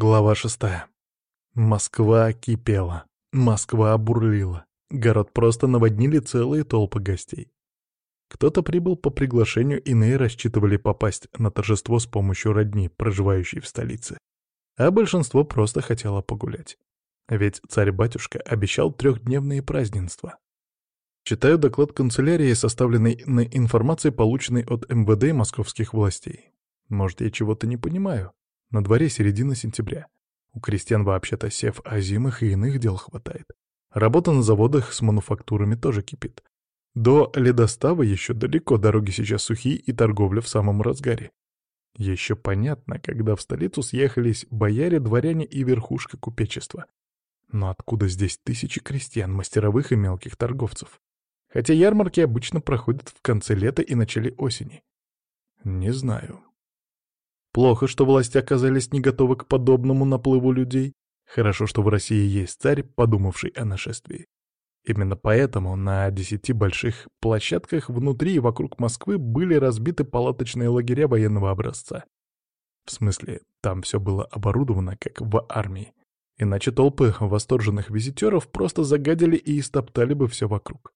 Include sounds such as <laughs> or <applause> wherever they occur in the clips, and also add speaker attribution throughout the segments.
Speaker 1: Глава шестая. Москва кипела. Москва бурлила. Город просто наводнили целые толпы гостей. Кто-то прибыл по приглашению, иные рассчитывали попасть на торжество с помощью родни, проживающей в столице. А большинство просто хотело погулять. Ведь царь-батюшка обещал трехдневные празднества. Читаю доклад канцелярии, составленный на информации, полученной от МВД и московских властей. Может, я чего-то не понимаю? На дворе середина сентября. У крестьян вообще-то сев озимых и иных дел хватает. Работа на заводах с мануфактурами тоже кипит. До ледостава еще далеко, дороги сейчас сухие и торговля в самом разгаре. Еще понятно, когда в столицу съехались бояре, дворяне и верхушка купечества. Но откуда здесь тысячи крестьян, мастеровых и мелких торговцев? Хотя ярмарки обычно проходят в конце лета и начале осени. Не знаю. Плохо, что власти оказались не готовы к подобному наплыву людей. Хорошо, что в России есть царь, подумавший о нашествии. Именно поэтому на десяти больших площадках внутри и вокруг Москвы были разбиты палаточные лагеря военного образца. В смысле, там все было оборудовано, как в армии. Иначе толпы восторженных визитеров просто загадили и истоптали бы все вокруг.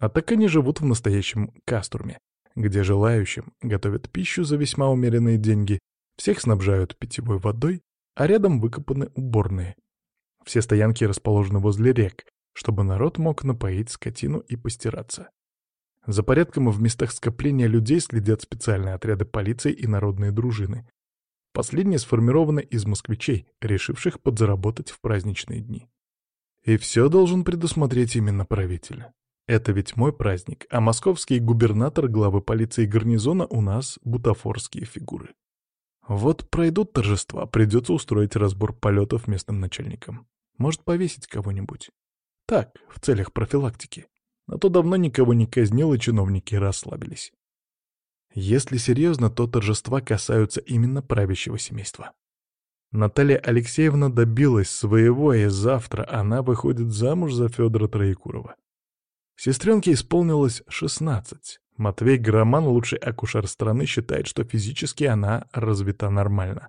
Speaker 1: А так они живут в настоящем кастурме, где желающим готовят пищу за весьма умеренные деньги, всех снабжают питьевой водой, а рядом выкопаны уборные. Все стоянки расположены возле рек, чтобы народ мог напоить скотину и постираться. За порядком в местах скопления людей следят специальные отряды полиции и народные дружины. Последние сформированы из москвичей, решивших подзаработать в праздничные дни. И все должен предусмотреть именно правитель. Это ведь мой праздник, а московский губернатор главы полиции гарнизона у нас бутафорские фигуры. Вот пройдут торжества, придется устроить разбор полетов местным начальникам. Может, повесить кого-нибудь. Так, в целях профилактики. А то давно никого не казнил, и чиновники расслабились. Если серьезно, то торжества касаются именно правящего семейства. Наталья Алексеевна добилась своего, и завтра она выходит замуж за Федора Троекурова. Сестренке исполнилось 16. Матвей Громан, лучший акушер страны, считает, что физически она развита нормально.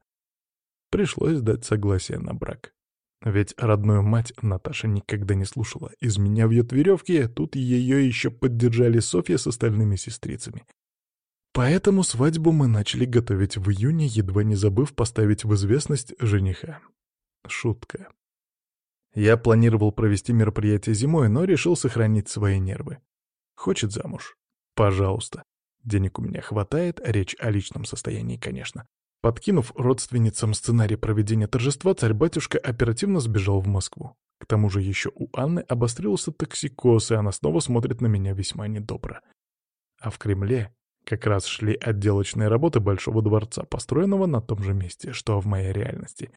Speaker 1: Пришлось дать согласие на брак. Ведь родную мать Наташа никогда не слушала. Из меня вьет веревки, тут ее еще поддержали Софья с остальными сестрицами. Поэтому свадьбу мы начали готовить в июне, едва не забыв поставить в известность жениха. Шутка. Я планировал провести мероприятие зимой, но решил сохранить свои нервы. Хочет замуж? Пожалуйста. Денег у меня хватает, речь о личном состоянии, конечно. Подкинув родственницам сценарий проведения торжества, царь-батюшка оперативно сбежал в Москву. К тому же еще у Анны обострился токсикоз, и она снова смотрит на меня весьма недобро. А в Кремле как раз шли отделочные работы Большого дворца, построенного на том же месте, что в моей реальности.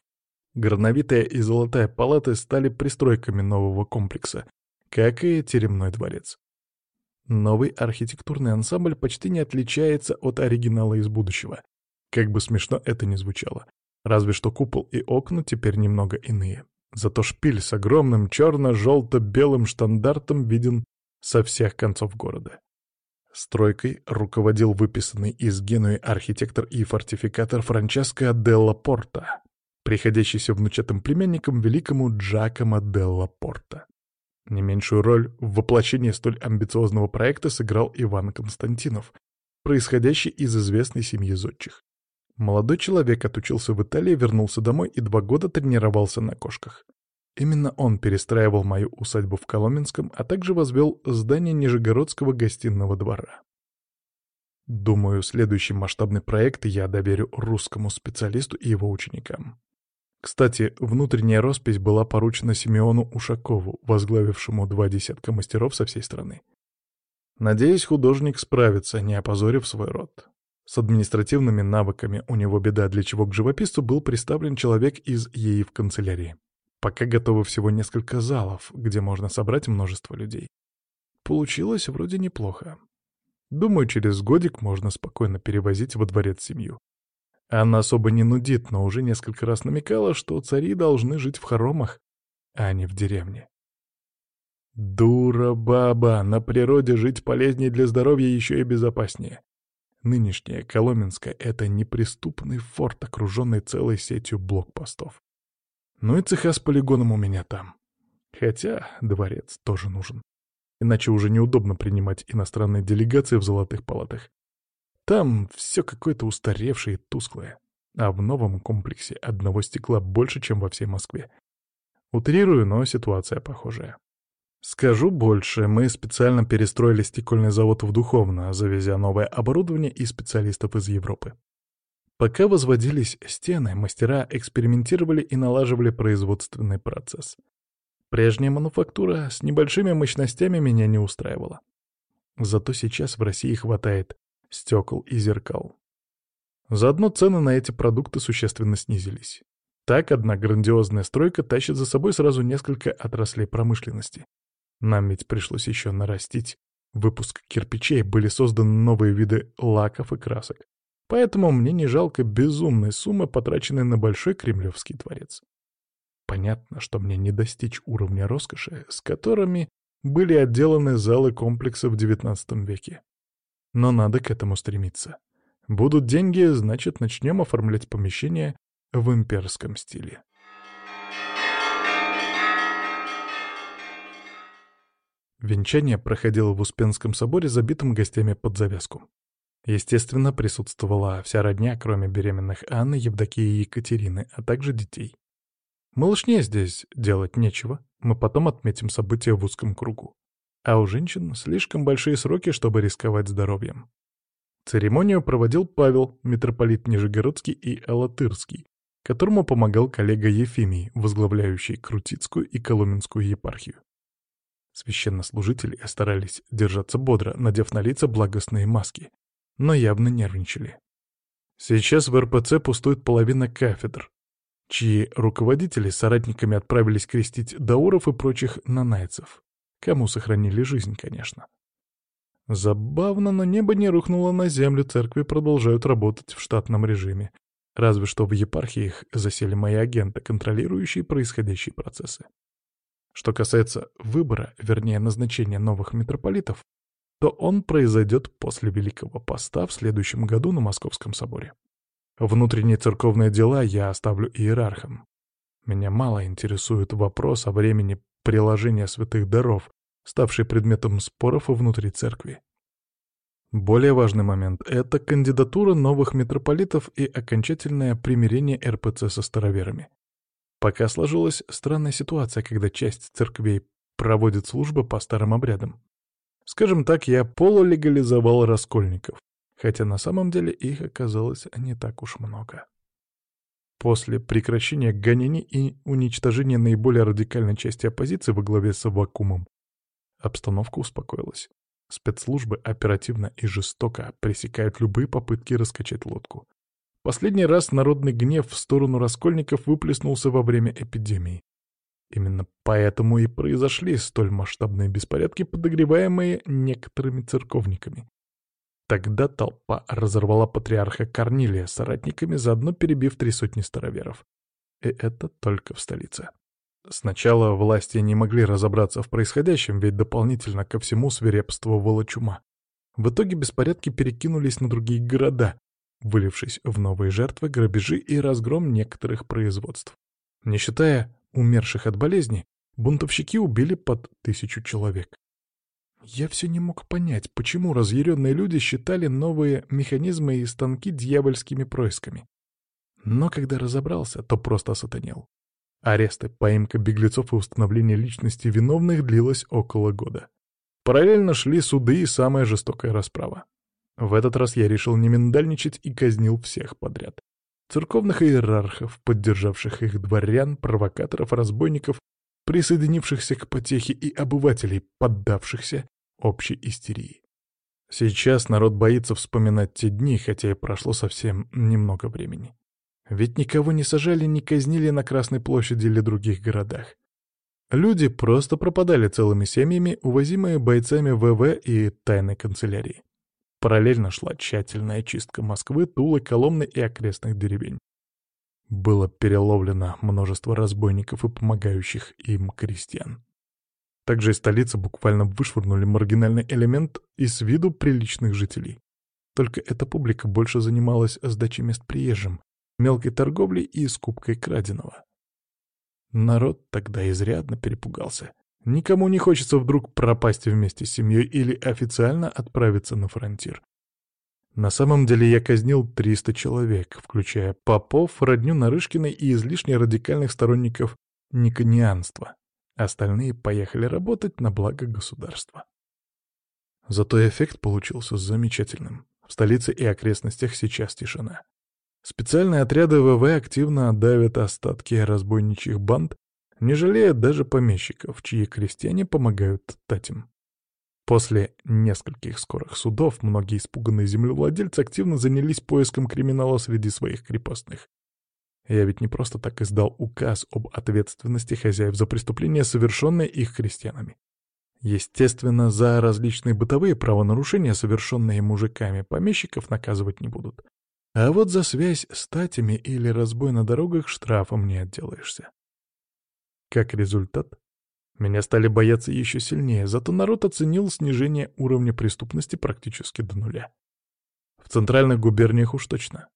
Speaker 1: Горновитая и Золотая палаты стали пристройками нового комплекса, как и Теремной дворец. Новый архитектурный ансамбль почти не отличается от оригинала из будущего. Как бы смешно это ни звучало. Разве что купол и окна теперь немного иные. Зато шпиль с огромным черно-желто-белым штандартом виден со всех концов города. Стройкой руководил выписанный из Генуи архитектор и фортификатор Франческо Делла Порта, приходящийся внучатым племянником великому Джакомо Делла Порта. Не меньшую роль в воплощении столь амбициозного проекта сыграл Иван Константинов, происходящий из известной семьи зодчих. Молодой человек отучился в Италии, вернулся домой и два года тренировался на кошках. Именно он перестраивал мою усадьбу в Коломенском, а также возвел здание Нижегородского гостиного двора. Думаю, следующий масштабный проект я доверю русскому специалисту и его ученикам. Кстати, внутренняя роспись была поручена Симеону Ушакову, возглавившему два десятка мастеров со всей страны. Надеюсь, художник справится, не опозорив свой род. С административными навыками у него беда, для чего к живописцу был представлен человек из ей в канцелярии. Пока готовы всего несколько залов, где можно собрать множество людей. Получилось вроде неплохо. Думаю, через годик можно спокойно перевозить во дворец семью. Она особо не нудит, но уже несколько раз намекала, что цари должны жить в хоромах, а не в деревне. Дура баба, на природе жить полезнее для здоровья еще и безопаснее. Нынешняя Коломенская — это неприступный форт, окруженный целой сетью блокпостов. Ну и цеха с полигоном у меня там. Хотя дворец тоже нужен. Иначе уже неудобно принимать иностранные делегации в золотых палатах. Там все какое-то устаревшее и тусклое. А в новом комплексе одного стекла больше, чем во всей Москве. Утрирую, но ситуация похожая. Скажу больше, мы специально перестроили стекольный завод в Духовно, завезя новое оборудование и специалистов из Европы. Пока возводились стены, мастера экспериментировали и налаживали производственный процесс. Прежняя мануфактура с небольшими мощностями меня не устраивала. Зато сейчас в России хватает стекол и зеркал. Заодно цены на эти продукты существенно снизились. Так одна грандиозная стройка тащит за собой сразу несколько отраслей промышленности. Нам ведь пришлось еще нарастить выпуск кирпичей, были созданы новые виды лаков и красок. Поэтому мне не жалко безумной суммы, потраченной на большой кремлевский дворец. Понятно, что мне не достичь уровня роскоши, с которыми были отделаны залы комплекса в XIX веке. Но надо к этому стремиться. Будут деньги, значит, начнем оформлять помещение в имперском стиле. Венчание проходило в Успенском соборе, забитым гостями под завязку. Естественно, присутствовала вся родня, кроме беременных Анны, Евдокии и Екатерины, а также детей. Малышне здесь делать нечего, мы потом отметим события в узком кругу. А у женщин слишком большие сроки, чтобы рисковать здоровьем. Церемонию проводил Павел, митрополит Нижегородский и Алатырский, которому помогал коллега Ефимий, возглавляющий Крутицкую и Коломенскую епархию. Священнослужители старались держаться бодро, надев на лица благостные маски, но явно нервничали. Сейчас в РПЦ пустует половина кафедр, чьи руководители соратниками отправились крестить дауров и прочих нанайцев. Кому сохранили жизнь, конечно. Забавно, но небо не рухнуло на землю, церкви продолжают работать в штатном режиме. Разве что в епархиях засели мои агенты, контролирующие происходящие процессы. Что касается выбора, вернее назначения новых митрополитов, то он произойдет после Великого Поста в следующем году на Московском соборе. Внутренние церковные дела я оставлю иерархам. Меня мало интересует вопрос о времени приложения святых даров, ставший предметом споров внутри церкви. Более важный момент — это кандидатура новых митрополитов и окончательное примирение РПЦ со староверами. Пока сложилась странная ситуация, когда часть церквей проводит службы по старым обрядам. Скажем так, я полулегализовал раскольников, хотя на самом деле их оказалось не так уж много. После прекращения гонений и уничтожения наиболее радикальной части оппозиции во главе с Авакумом обстановка успокоилась. Спецслужбы оперативно и жестоко пресекают любые попытки раскачать лодку. Последний раз народный гнев в сторону раскольников выплеснулся во время эпидемии. Именно поэтому и произошли столь масштабные беспорядки, подогреваемые некоторыми церковниками. Тогда толпа разорвала патриарха Корнилия соратниками, заодно перебив три сотни староверов. И это только в столице. Сначала власти не могли разобраться в происходящем, ведь дополнительно ко всему свирепствовала чума. В итоге беспорядки перекинулись на другие города, вылившись в новые жертвы, грабежи и разгром некоторых производств. Не считая умерших от болезни, бунтовщики убили под тысячу человек. Я все не мог понять, почему разъяренные люди считали новые механизмы и станки дьявольскими происками. Но когда разобрался, то просто осатанел. Аресты, поимка беглецов и установление личности виновных длилось около года. Параллельно шли суды и самая жестокая расправа. В этот раз я решил не миндальничать и казнил всех подряд. Церковных иерархов, поддержавших их дворян, провокаторов, разбойников, присоединившихся к потехе и обывателей, поддавшихся общей истерии. Сейчас народ боится вспоминать те дни, хотя и прошло совсем немного времени. Ведь никого не сажали, не казнили на Красной площади или других городах. Люди просто пропадали целыми семьями, увозимые бойцами ВВ и тайной канцелярии. Параллельно шла тщательная чистка Москвы, Тулы, Коломны и окрестных деревень. Было переловлено множество разбойников и помогающих им крестьян. Также из столицы буквально вышвырнули маргинальный элемент из виду приличных жителей. Только эта публика больше занималась сдачей мест приезжим, мелкой торговлей и скупкой краденого. Народ тогда изрядно перепугался. Никому не хочется вдруг пропасть вместе с семьей или официально отправиться на фронтир. На самом деле я казнил 300 человек, включая попов, родню Нарышкиной и излишне радикальных сторонников никонианства. Остальные поехали работать на благо государства. Зато эффект получился замечательным. В столице и окрестностях сейчас тишина. Специальные отряды ВВ активно давят остатки разбойничьих банд, не жалея даже помещиков, чьи крестьяне помогают татям. После нескольких скорых судов многие испуганные землевладельцы активно занялись поиском криминала среди своих крепостных. Я ведь не просто так издал указ об ответственности хозяев за преступления, совершенные их крестьянами. Естественно, за различные бытовые правонарушения, совершенные мужиками, помещиков наказывать не будут. А вот за связь с татями или разбой на дорогах штрафом не отделаешься. Как результат, меня стали бояться еще сильнее, зато народ оценил снижение уровня преступности практически до нуля. В центральных губерниях уж точно.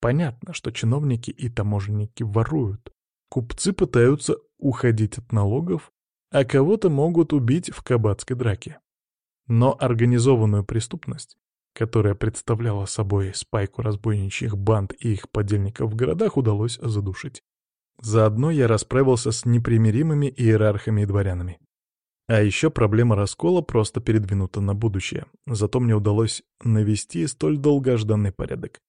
Speaker 1: Понятно, что чиновники и таможенники воруют, купцы пытаются уходить от налогов, а кого-то могут убить в кабацкой драке. Но организованную преступность, которая представляла собой спайку разбойничьих банд и их подельников в городах, удалось задушить. Заодно я расправился с непримиримыми иерархами и дворянами. А еще проблема раскола просто передвинута на будущее, зато мне удалось навести столь долгожданный порядок.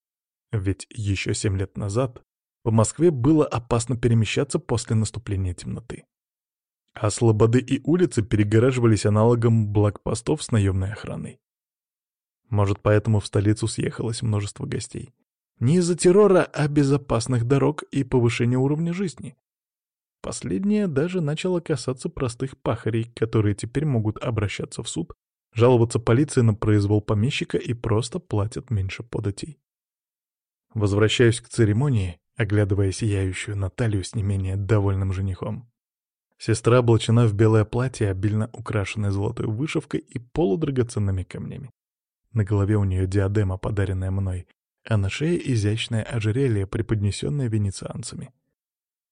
Speaker 1: Ведь еще семь лет назад по Москве было опасно перемещаться после наступления темноты. А слободы и улицы перегораживались аналогом блокпостов с наемной охраной. Может, поэтому в столицу съехалось множество гостей. Не из-за террора, а безопасных дорог и повышения уровня жизни. Последнее даже начало касаться простых пахарей, которые теперь могут обращаться в суд, жаловаться полиции на произвол помещика и просто платят меньше податей. Возвращаюсь к церемонии, оглядывая сияющую Наталью с не менее довольным женихом. Сестра облачена в белое платье, обильно украшенное золотой вышивкой и полудрагоценными камнями. На голове у нее диадема, подаренная мной, а на шее изящное ожерелье, преподнесенное венецианцами.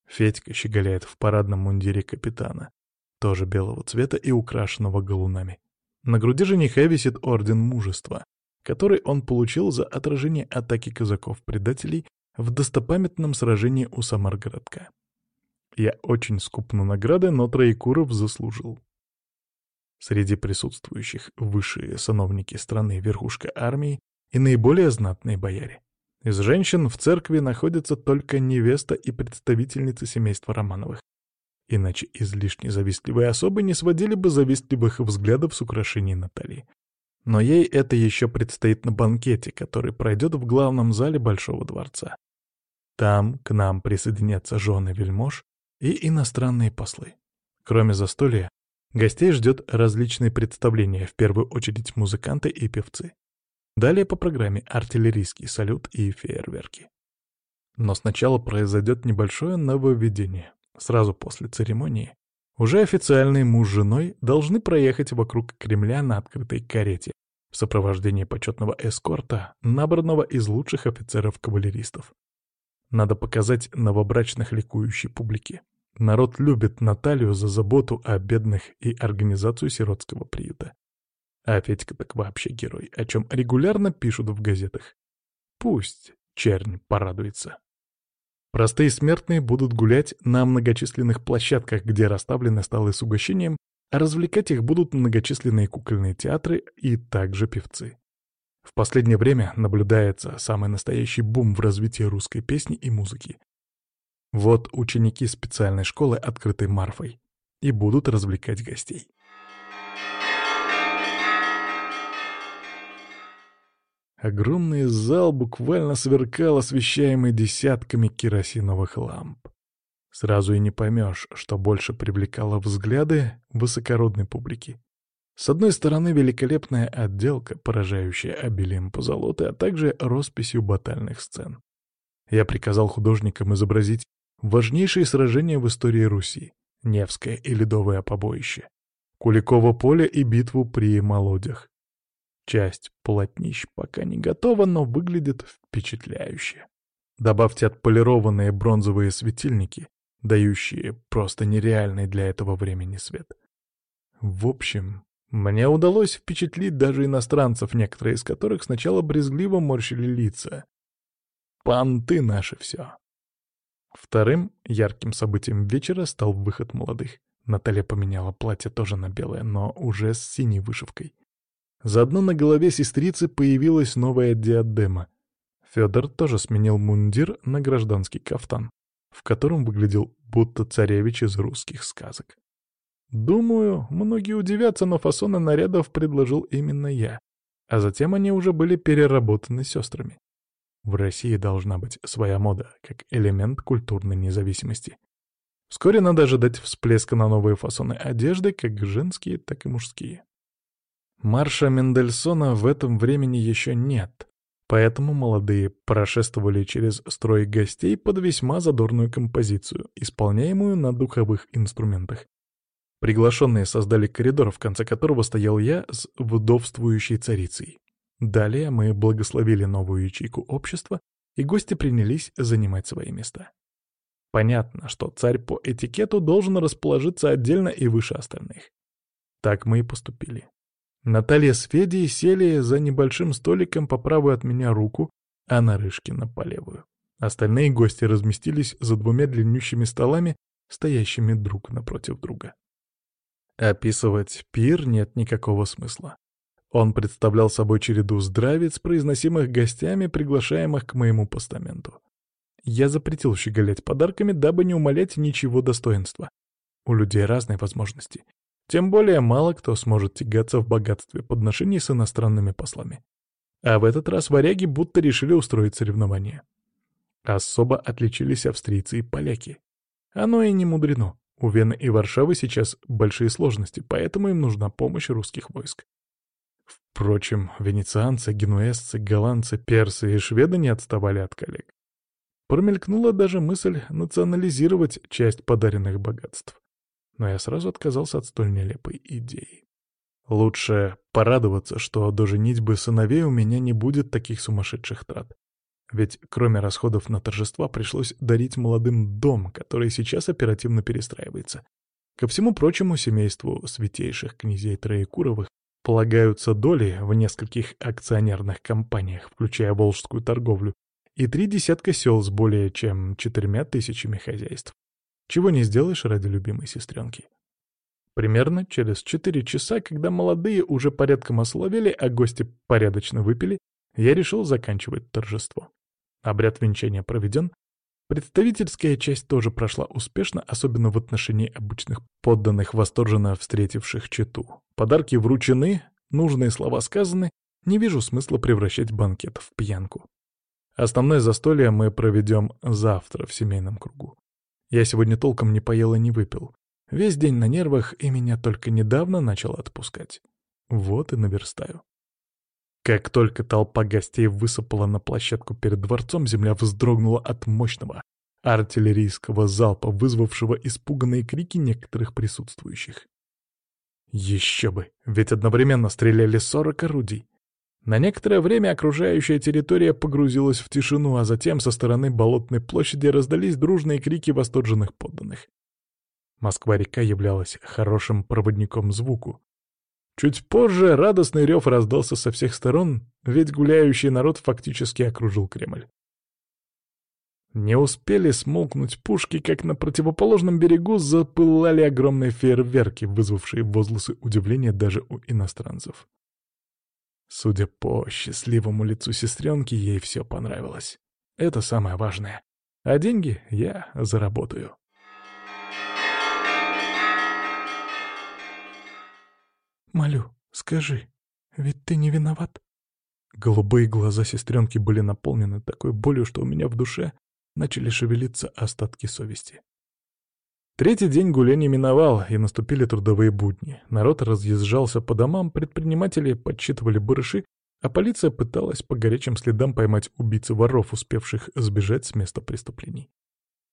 Speaker 1: Федька щеголяет в парадном мундире капитана, тоже белого цвета и украшенного галунами. На груди жениха висит орден мужества, который он получил за отражение атаки казаков-предателей в достопамятном сражении у Самаргородка. Я очень скуп на награды, но Троекуров заслужил. Среди присутствующих высшие сановники страны верхушка армии и наиболее знатные бояре. Из женщин в церкви находятся только невеста и представительницы семейства Романовых. Иначе излишне завистливые особы не сводили бы завистливых взглядов с украшений Натальи. Но ей это еще предстоит на банкете, который пройдет в главном зале Большого дворца. Там к нам присоединятся жены вельмож и иностранные послы. Кроме застолья, гостей ждет различные представления, в первую очередь музыканты и певцы. Далее по программе артиллерийский салют и фейерверки. Но сначала произойдет небольшое нововведение. Сразу после церемонии уже официальный муж с женой должны проехать вокруг Кремля на открытой карете в сопровождении почетного эскорта, набранного из лучших офицеров-кавалеристов. Надо показать новобрачных ликующей публике. Народ любит Наталью за заботу о бедных и организацию сиротского приюта. А Федька так вообще герой, о чем регулярно пишут в газетах. Пусть чернь порадуется. Простые смертные будут гулять на многочисленных площадках, где расставлены столы с угощением, а развлекать их будут многочисленные кукольные театры и также певцы. В последнее время наблюдается самый настоящий бум в развитии русской песни и музыки. Вот ученики специальной школы, открытой Марфой, и будут развлекать гостей. Огромный зал буквально сверкал, освещаемый десятками керосиновых ламп. Сразу и не поймешь, что больше привлекало взгляды высокородной публики. С одной стороны, великолепная отделка, поражающая обилием позолоты, а также росписью батальных сцен. Я приказал художникам изобразить важнейшие сражения в истории Руси — Невское и Ледовое побоище, Куликово поле и битву при Молодях, Часть полотнищ пока не готова, но выглядит впечатляюще. Добавьте отполированные бронзовые светильники, дающие просто нереальный для этого времени свет. В общем, мне удалось впечатлить даже иностранцев, некоторые из которых сначала брезгливо морщили лица. Понты наши все. Вторым ярким событием вечера стал выход молодых. Наталья поменяла платье тоже на белое, но уже с синей вышивкой. Заодно на голове сестрицы появилась новая диадема. Федор тоже сменил мундир на гражданский кафтан, в котором выглядел будто царевич из русских сказок. Думаю, многие удивятся, но фасоны нарядов предложил именно я, а затем они уже были переработаны сестрами. В России должна быть своя мода, как элемент культурной независимости. Вскоре надо ожидать всплеска на новые фасоны одежды, как женские, так и мужские. Марша Мендельсона в этом времени еще нет, поэтому молодые прошествовали через строй гостей под весьма задорную композицию, исполняемую на духовых инструментах. Приглашенные создали коридор, в конце которого стоял я с вдовствующей царицей. Далее мы благословили новую ячейку общества, и гости принялись занимать свои места. Понятно, что царь по этикету должен расположиться отдельно и выше остальных. Так мы и поступили. Наталья с Федей сели за небольшим столиком по правую от меня руку, а Нарышкина по левую. Остальные гости разместились за двумя длиннющими столами, стоящими друг напротив друга. Описывать пир нет никакого смысла. Он представлял собой череду здравиц, произносимых гостями, приглашаемых к моему постаменту. Я запретил щеголять подарками, дабы не умалять ничего достоинства. У людей разные возможности. Тем более мало кто сможет тягаться в богатстве подношений с иностранными послами. А в этот раз варяги будто решили устроить соревнование. Особо отличились австрийцы и поляки. Оно и не мудрено. У Вены и Варшавы сейчас большие сложности, поэтому им нужна помощь русских войск. Впрочем, венецианцы, генуэзцы, голландцы, персы и шведы не отставали от коллег. Промелькнула даже мысль национализировать часть подаренных богатств. Но я сразу отказался от столь нелепой идеи. Лучше порадоваться, что до женитьбы сыновей у меня не будет таких сумасшедших трат. Ведь кроме расходов на торжества пришлось дарить молодым дом, который сейчас оперативно перестраивается. Ко всему прочему, семейству святейших князей Троекуровых Полагаются доли в нескольких акционерных компаниях, включая волжскую торговлю, и три десятка сел с более чем четырьмя тысячами хозяйств. Чего не сделаешь ради любимой сестренки. Примерно через четыре часа, когда молодые уже порядком ословели, а гости порядочно выпили, я решил заканчивать торжество. Обряд венчания проведен, Представительская часть тоже прошла успешно, особенно в отношении обычных подданных, восторженно встретивших чету. Подарки вручены, нужные слова сказаны, не вижу смысла превращать банкет в пьянку. Основное застолье мы проведем завтра в семейном кругу. Я сегодня толком не поел и не выпил. Весь день на нервах, и меня только недавно начало отпускать. Вот и наверстаю. Как только толпа гостей высыпала на площадку перед дворцом, земля вздрогнула от мощного артиллерийского залпа, вызвавшего испуганные крики некоторых присутствующих. Еще бы, ведь одновременно стреляли сорок орудий. На некоторое время окружающая территория погрузилась в тишину, а затем со стороны Болотной площади раздались дружные крики восторженных подданных. Москва-река являлась хорошим проводником звуку, Чуть позже радостный рев раздался со всех сторон, ведь гуляющий народ фактически окружил Кремль. Не успели смолкнуть пушки, как на противоположном берегу запылали огромные фейерверки, вызвавшие возгласы удивления даже у иностранцев. Судя по счастливому лицу сестренки, ей все понравилось. Это самое важное. А деньги я заработаю. «Молю, скажи, ведь ты не виноват?» Голубые глаза сестренки были наполнены такой болью, что у меня в душе начали шевелиться остатки совести. Третий день гуляний миновал, и наступили трудовые будни. Народ разъезжался по домам, предприниматели подсчитывали барыши, а полиция пыталась по горячим следам поймать убийц воров, успевших сбежать с места преступлений.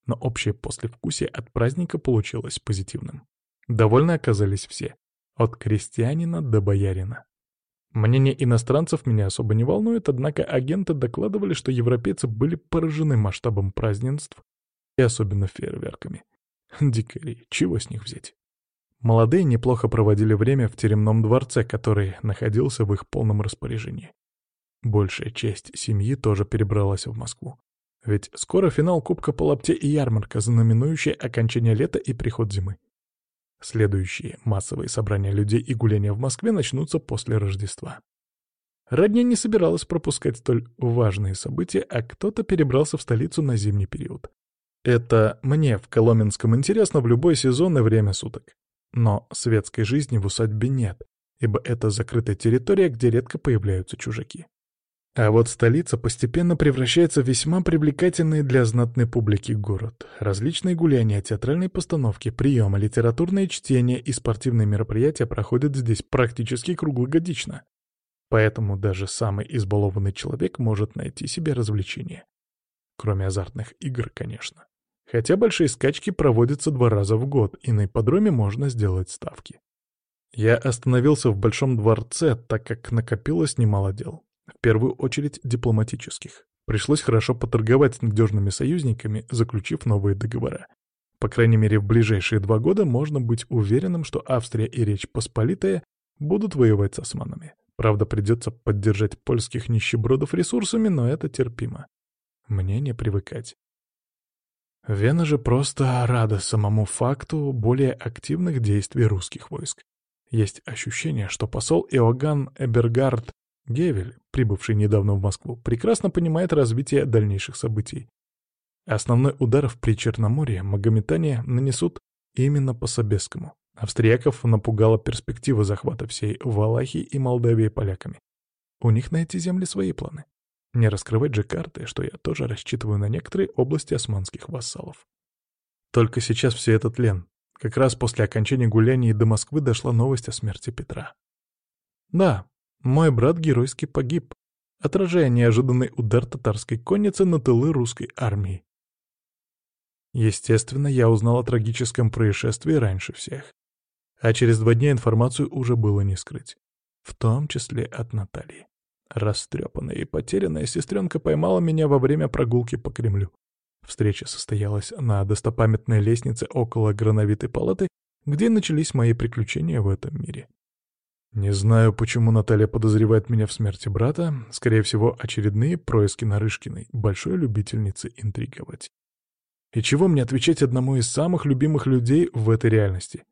Speaker 1: Но общее послевкусие от праздника получилось позитивным. Довольны оказались все. От крестьянина до боярина. Мнение иностранцев меня особо не волнует, однако агенты докладывали, что европейцы были поражены масштабом празднеств и особенно фейерверками. <laughs> Дикари, чего с них взять? Молодые неплохо проводили время в теремном дворце, который находился в их полном распоряжении. Большая часть семьи тоже перебралась в Москву. Ведь скоро финал Кубка по лапте и ярмарка, знаменующая окончание лета и приход зимы. Следующие массовые собрания людей и гуляния в Москве начнутся после Рождества. Родня не собиралась пропускать столь важные события, а кто-то перебрался в столицу на зимний период. Это мне в Коломенском интересно в любой сезон и время суток. Но светской жизни в усадьбе нет, ибо это закрытая территория, где редко появляются чужаки. А вот столица постепенно превращается в весьма привлекательный для знатной публики город. Различные гуляния, театральные постановки, приемы, литературные чтения и спортивные мероприятия проходят здесь практически круглогодично. Поэтому даже самый избалованный человек может найти себе развлечение. Кроме азартных игр, конечно. Хотя большие скачки проводятся два раза в год, и на ипподроме можно сделать ставки. Я остановился в Большом дворце, так как накопилось немало дел. В первую очередь дипломатических. Пришлось хорошо поторговать с надежными союзниками, заключив новые договора. По крайней мере, в ближайшие два года можно быть уверенным, что Австрия и Речь Посполитая будут воевать с османами. Правда, придется поддержать польских нищебродов ресурсами, но это терпимо. Мне не привыкать. Вена же просто рада самому факту более активных действий русских войск. Есть ощущение, что посол Иоганн Эбергард Гевель, прибывший недавно в Москву, прекрасно понимает развитие дальнейших событий. Основной удар в Причерноморье магометане нанесут именно по Собесскому. Австрияков напугала перспектива захвата всей Валахии и Молдавии поляками. У них на эти земли свои планы. Не раскрывать же карты, что я тоже рассчитываю на некоторые области османских вассалов. Только сейчас все это тлен. Как раз после окончания гуляний до Москвы дошла новость о смерти Петра. Да, мой брат геройски погиб, отражая неожиданный удар татарской конницы на тылы русской армии. Естественно, я узнал о трагическом происшествии раньше всех. А через два дня информацию уже было не скрыть. В том числе от Натальи. Растрепанная и потерянная сестренка поймала меня во время прогулки по Кремлю. Встреча состоялась на достопамятной лестнице около грановитой палаты, где начались мои приключения в этом мире. Не знаю, почему Наталья подозревает меня в смерти брата. Скорее всего, очередные происки Нарышкиной, большой любительницы интриговать. И чего мне отвечать одному из самых любимых людей в этой реальности?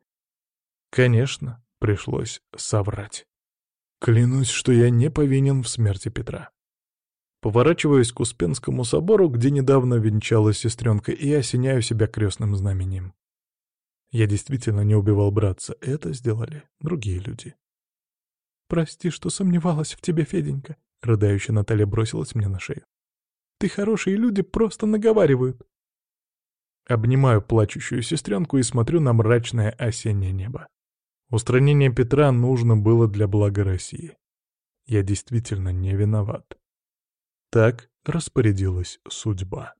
Speaker 1: Конечно, пришлось соврать. Клянусь, что я не повинен в смерти Петра. Поворачиваюсь к Успенскому собору, где недавно венчалась сестренка, и осеняю себя крестным знаменем. Я действительно не убивал братца, это сделали другие люди. «Прости, что сомневалась в тебе, Феденька», — рыдающая Наталья бросилась мне на шею. «Ты хорошие люди просто наговаривают». Обнимаю плачущую сестренку и смотрю на мрачное осеннее небо. Устранение Петра нужно было для блага России. Я действительно не виноват. Так распорядилась судьба.